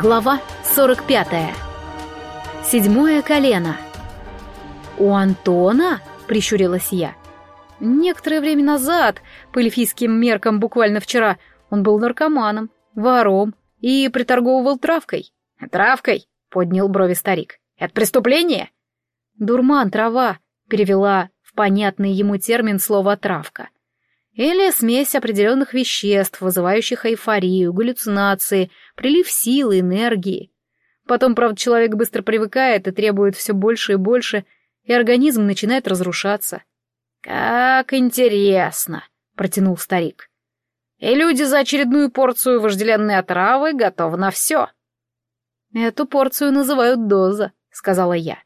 Глава 45. Седьмое колено. «У Антона?» — прищурилась я. Некоторое время назад, по эльфийским меркам буквально вчера, он был наркоманом, вором и приторговывал травкой. «Травкой?» — поднял брови старик. «Это преступление?» «Дурман, трава», — перевела в понятный ему термин слово «травка». Или смесь определенных веществ, вызывающих эйфорию, галлюцинации, прилив силы, энергии. Потом, правда, человек быстро привыкает и требует все больше и больше, и организм начинает разрушаться. «Как интересно!» — протянул старик. «И люди за очередную порцию вожделенной отравы готовы на все». «Эту порцию называют доза», — сказала я.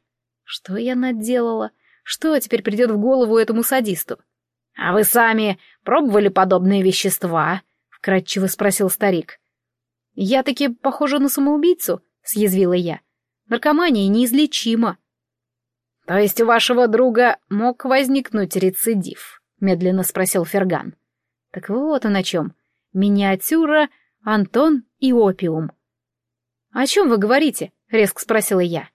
«Что я наделала? Что теперь придет в голову этому садисту?» «А вы сами пробовали подобные вещества?» — вкратчиво спросил старик. «Я таки похожа на самоубийцу», — съязвила я. «Наркомания неизлечима». «То есть у вашего друга мог возникнуть рецидив?» — медленно спросил Ферган. «Так вот он о чем. Миниатюра, Антон и опиум». «О чем вы говорите?» — резко спросила я.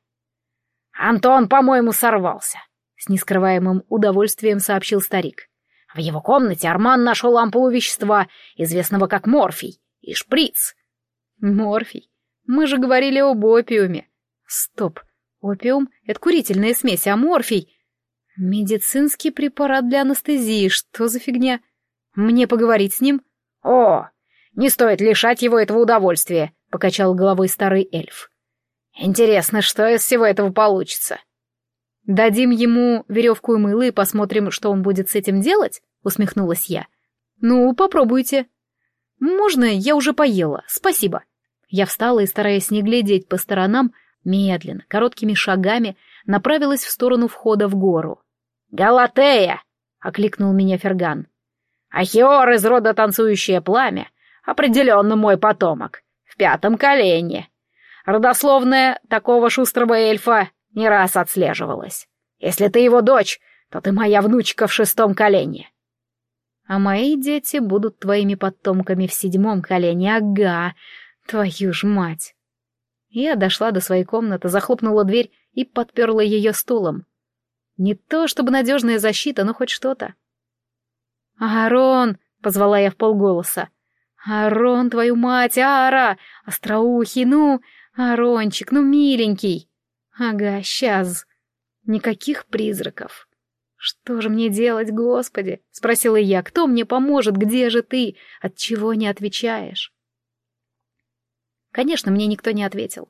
«Антон, по-моему, сорвался», — с нескрываемым удовольствием сообщил старик. В его комнате Арман нашел ампулу вещества, известного как морфий, и шприц. Морфий? Мы же говорили об опиуме. Стоп. Опиум — это курительная смесь, а морфий... Медицинский препарат для анестезии, что за фигня? Мне поговорить с ним? О, не стоит лишать его этого удовольствия, — покачал головой старый эльф. Интересно, что из всего этого получится? «Дадим ему веревку и мыло и посмотрим, что он будет с этим делать?» — усмехнулась я. «Ну, попробуйте». «Можно, я уже поела, спасибо». Я встала и, стараясь не глядеть по сторонам, медленно, короткими шагами направилась в сторону входа в гору. «Галатея!» — окликнул меня Ферган. «Ахиор из рода танцующее пламя, определенно мой потомок, в пятом колене. Родословная такого шустрого эльфа не раз отслеживалась. Если ты его дочь, то ты моя внучка в шестом колене. А мои дети будут твоими потомками в седьмом колене, ага, твою ж мать. Я дошла до своей комнаты, захлопнула дверь и подперла ее стулом. Не то чтобы надежная защита, но хоть что-то. «Аарон!» — позвала я в полголоса. «Аарон, твою мать, Ара! Остроухий, ну, Арончик, ну, миленький!» Ага, сейчас. Никаких призраков. Что же мне делать, Господи? Спросила я. Кто мне поможет? Где же ты? От чего не отвечаешь? Конечно, мне никто не ответил.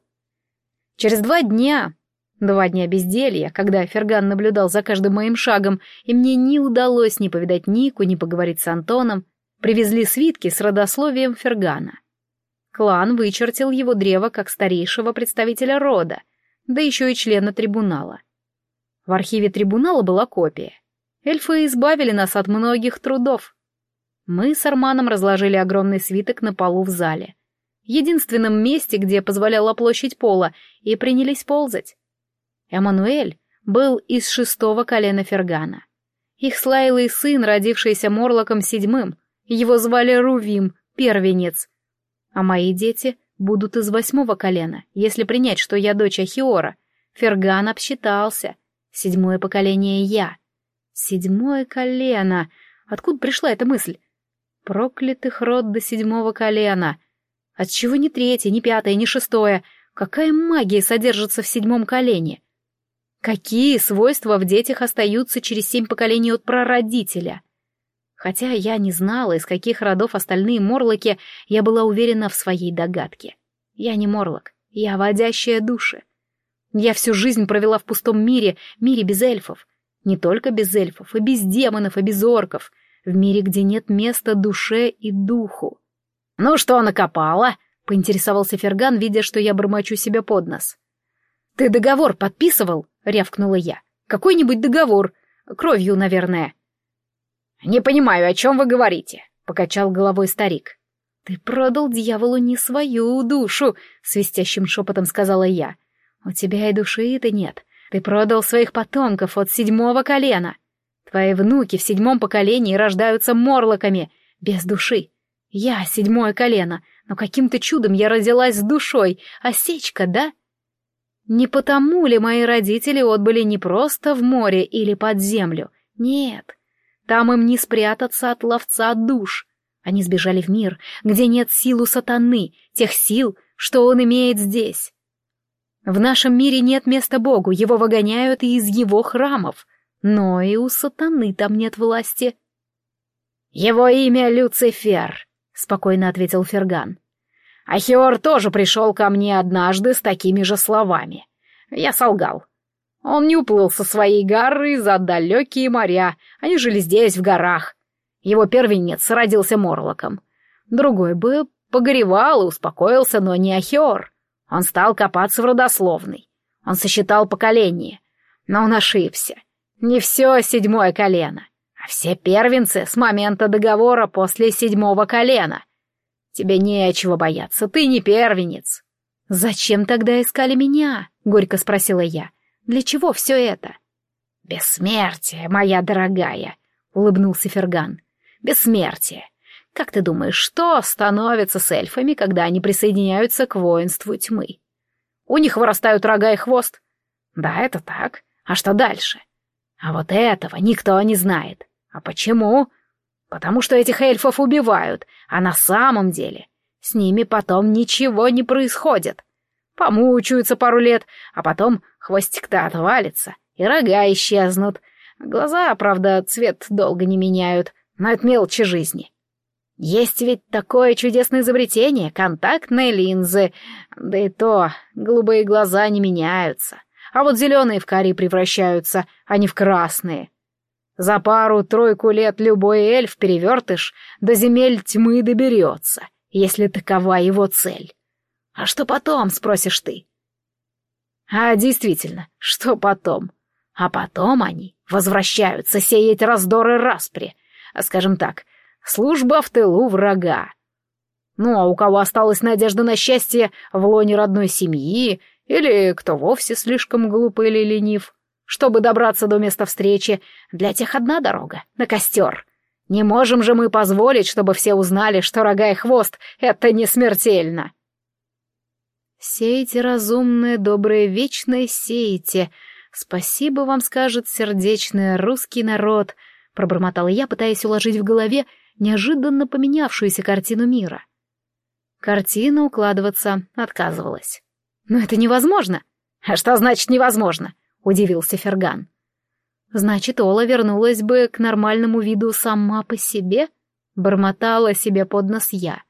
Через два дня, два дня безделья, когда Ферган наблюдал за каждым моим шагом, и мне не удалось ни повидать Нику, ни поговорить с Антоном, привезли свитки с родословием Фергана. Клан вычертил его древо как старейшего представителя рода — да еще и члена трибунала. В архиве трибунала была копия. Эльфы избавили нас от многих трудов. Мы с Арманом разложили огромный свиток на полу в зале, единственном месте, где позволяла площадь пола, и принялись ползать. Эммануэль был из шестого колена Фергана. Их слайлый сын, родившийся Морлоком седьмым, его звали Рувим, первенец. А мои дети будут из восьмого колена, если принять, что я дочь Ахиора. Ферган обсчитался. Седьмое поколение я. Седьмое колено. Откуда пришла эта мысль? Проклятых род до седьмого колена. Отчего не третье, не пятое, не шестое? Какая магия содержится в седьмом колене? Какие свойства в детях остаются через семь поколений от прародителя? Хотя я не знала, из каких родов остальные морлоки, я была уверена в своей догадке. Я не морлок, я водящая души. Я всю жизнь провела в пустом мире, мире без эльфов. Не только без эльфов, и без демонов, и без орков. В мире, где нет места душе и духу. «Ну что накопала?» — поинтересовался Ферган, видя, что я бормочу себе под нос. «Ты договор подписывал?» — рявкнула я. «Какой-нибудь договор. Кровью, наверное. «Не понимаю, о чем вы говорите», — покачал головой старик. «Ты продал дьяволу не свою душу», — свистящим шепотом сказала я. «У тебя и души-то нет. Ты продал своих потомков от седьмого колена. Твои внуки в седьмом поколении рождаются морлоками, без души. Я седьмое колено, но каким-то чудом я родилась с душой. Осечка, да? Не потому ли мои родители отбыли не просто в море или под землю? Нет. Там им не спрятаться от ловца душ. Они сбежали в мир, где нет сил у сатаны, тех сил, что он имеет здесь. В нашем мире нет места Богу, его выгоняют из его храмов. Но и у сатаны там нет власти. «Его имя Люцифер», — спокойно ответил Ферган. «Ахиор тоже пришел ко мне однажды с такими же словами. Я солгал. Он не уплыл со своей горы за далекие моря, они жили здесь, в горах. Его первенец родился Морлоком. Другой бы погоревал и успокоился, но не Ахиор. Он стал копаться в родословной. Он сосчитал поколение. Но он ошибся. Не все седьмое колено, а все первенцы с момента договора после седьмого колена. Тебе нечего бояться, ты не первенец. «Зачем тогда искали меня?» — горько спросила я. «Для чего все это?» «Бессмертие, моя дорогая», — улыбнулся Ферган. «Бессмертие. Как ты думаешь, что становится с эльфами, когда они присоединяются к воинству тьмы? У них вырастают рога и хвост. Да, это так. А что дальше? А вот этого никто не знает. А почему? Потому что этих эльфов убивают, а на самом деле с ними потом ничего не происходит. Помучаются пару лет, а потом хвостик-то отвалится, и рога исчезнут. Глаза, правда, цвет долго не меняют, но это мелочи жизни. Есть ведь такое чудесное изобретение — контактные линзы. Да и то, голубые глаза не меняются. А вот зеленые в кари превращаются, а не в красные. За пару-тройку лет любой эльф-перевертыш до земель тьмы доберется, если такова его цель. А что потом, спросишь ты? А действительно, что потом? А потом они возвращаются сеять раздоры распри, а скажем так — Служба в тылу врага. Ну, а у кого осталась надежда на счастье в лоне родной семьи, или кто вовсе слишком глуп или ленив, чтобы добраться до места встречи, для тех одна дорога — на костер. Не можем же мы позволить, чтобы все узнали, что рога и хвост — это не смертельно. «Сейте разумное, доброе, вечное сейте. Спасибо вам скажет сердечный русский народ», — пробормотала я, пытаясь уложить в голове неожиданно поменявшуюся картину мира. Картина укладываться отказывалась. «Но это невозможно!» «А что значит невозможно?» — удивился Ферган. «Значит, Ола вернулась бы к нормальному виду сама по себе?» — бормотала себе под нос я.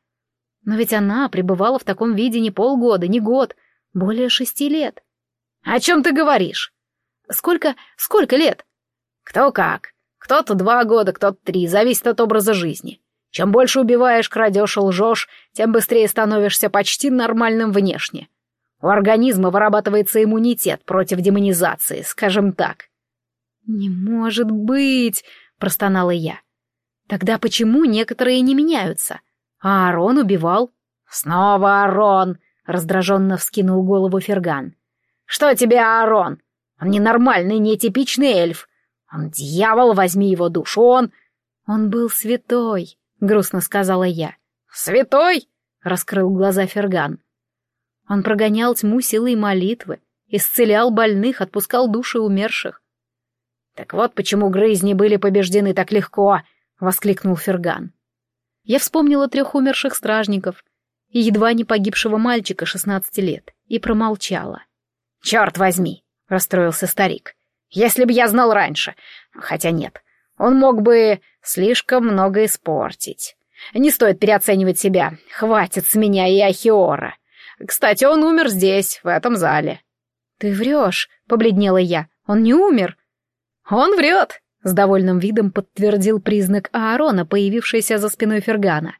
«Но ведь она пребывала в таком виде не полгода, не год, более шести лет». «О чем ты говоришь?» «Сколько... сколько лет?» «Кто как. Кто-то два года, кто-то три, зависит от образа жизни. Чем больше убиваешь, крадешь и лжешь, тем быстрее становишься почти нормальным внешне. У организма вырабатывается иммунитет против демонизации, скажем так. «Не может быть!» — простонала я. «Тогда почему некоторые не меняются? А Арон убивал?» «Снова Арон!» — раздраженно вскинул голову Ферган. «Что тебе, Арон? Он ненормальный, нетипичный эльф. Он дьявол, возьми его душу, он... Он был святой, грустно сказала я. Святой? Раскрыл глаза Ферган. Он прогонял тьму силой молитвы, исцелял больных, отпускал души умерших. «Так вот почему грызни были побеждены так легко!» — воскликнул Ферган. Я вспомнила трех умерших стражников и едва не погибшего мальчика шестнадцати лет и промолчала. «Черт возьми!» — расстроился старик. Если бы я знал раньше. Хотя нет, он мог бы слишком много испортить. Не стоит переоценивать себя. Хватит с меня и Ахиора. Кстати, он умер здесь, в этом зале. Ты врешь, побледнела я. Он не умер. Он врет, с довольным видом подтвердил признак Аарона, появившийся за спиной Фергана.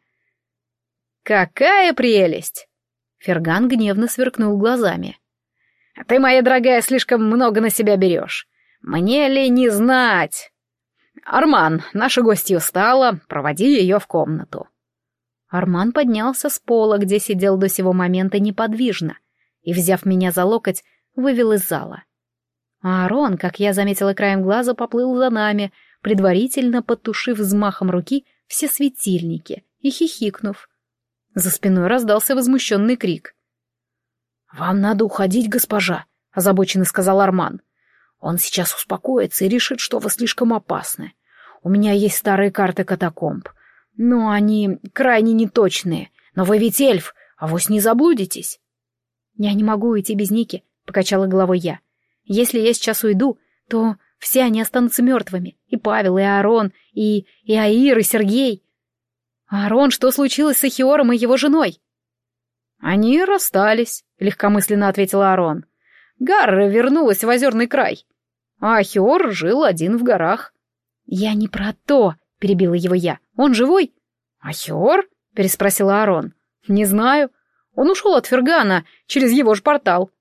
Какая прелесть! Ферган гневно сверкнул глазами. «Ты, моя дорогая, слишком много на себя берешь. Мне ли не знать? Арман, наша гостья устала, проводи ее в комнату. Арман поднялся с пола, где сидел до сего момента неподвижно, и, взяв меня за локоть, вывел из зала. А Арон, как я заметила краем глаза, поплыл за нами, предварительно потушив взмахом руки все светильники и хихикнув. За спиной раздался возмущенный крик. «Вам надо уходить, госпожа», — озабоченно сказал Арман. «Он сейчас успокоится и решит, что вы слишком опасны. У меня есть старые карты катакомб. Но они крайне неточные. Но вы ведь эльф, а вось не заблудитесь». «Я не могу уйти без Ники», — покачала головой я. «Если я сейчас уйду, то все они останутся мертвыми. И Павел, и Аарон, и, и Аир, и Сергей. Аарон, что случилось с Ахиором и его женой?» «Они расстались», — легкомысленно ответил Аарон. «Гарра вернулась в озерный край, а Ахиор жил один в горах». «Я не про то», — перебила его я. «Он живой?» «Ахиор?» — переспросил Аарон. «Не знаю. Он ушел от Фергана через его же портал».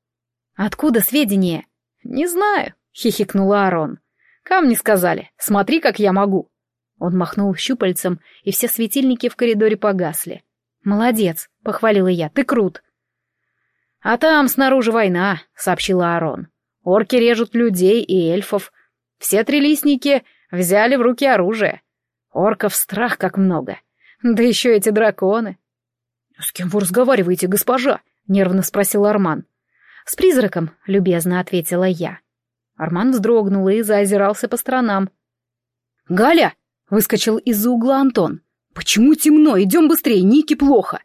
«Откуда сведения?» «Не знаю», — хихикнул Аарон. «Камни сказали. Смотри, как я могу». Он махнул щупальцем, и все светильники в коридоре погасли. «Молодец», — похвалила я, — «ты крут». «А там снаружи война», — сообщила Аарон. «Орки режут людей и эльфов. Все трилистники взяли в руки оружие. Орков страх как много. Да еще эти драконы». «С кем вы разговариваете, госпожа?» — нервно спросил Арман. «С призраком», — любезно ответила я. Арман вздрогнул и заозирался по сторонам. «Галя!» — выскочил из-за угла Антон. «Почему темно? Идем быстрее, Ники плохо!»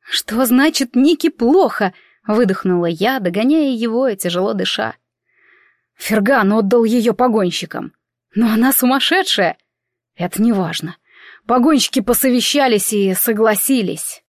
«Что значит Ники плохо?» — выдохнула я, догоняя его и тяжело дыша. Ферган отдал ее погонщикам. «Но она сумасшедшая!» «Это не важно. Погонщики посовещались и согласились».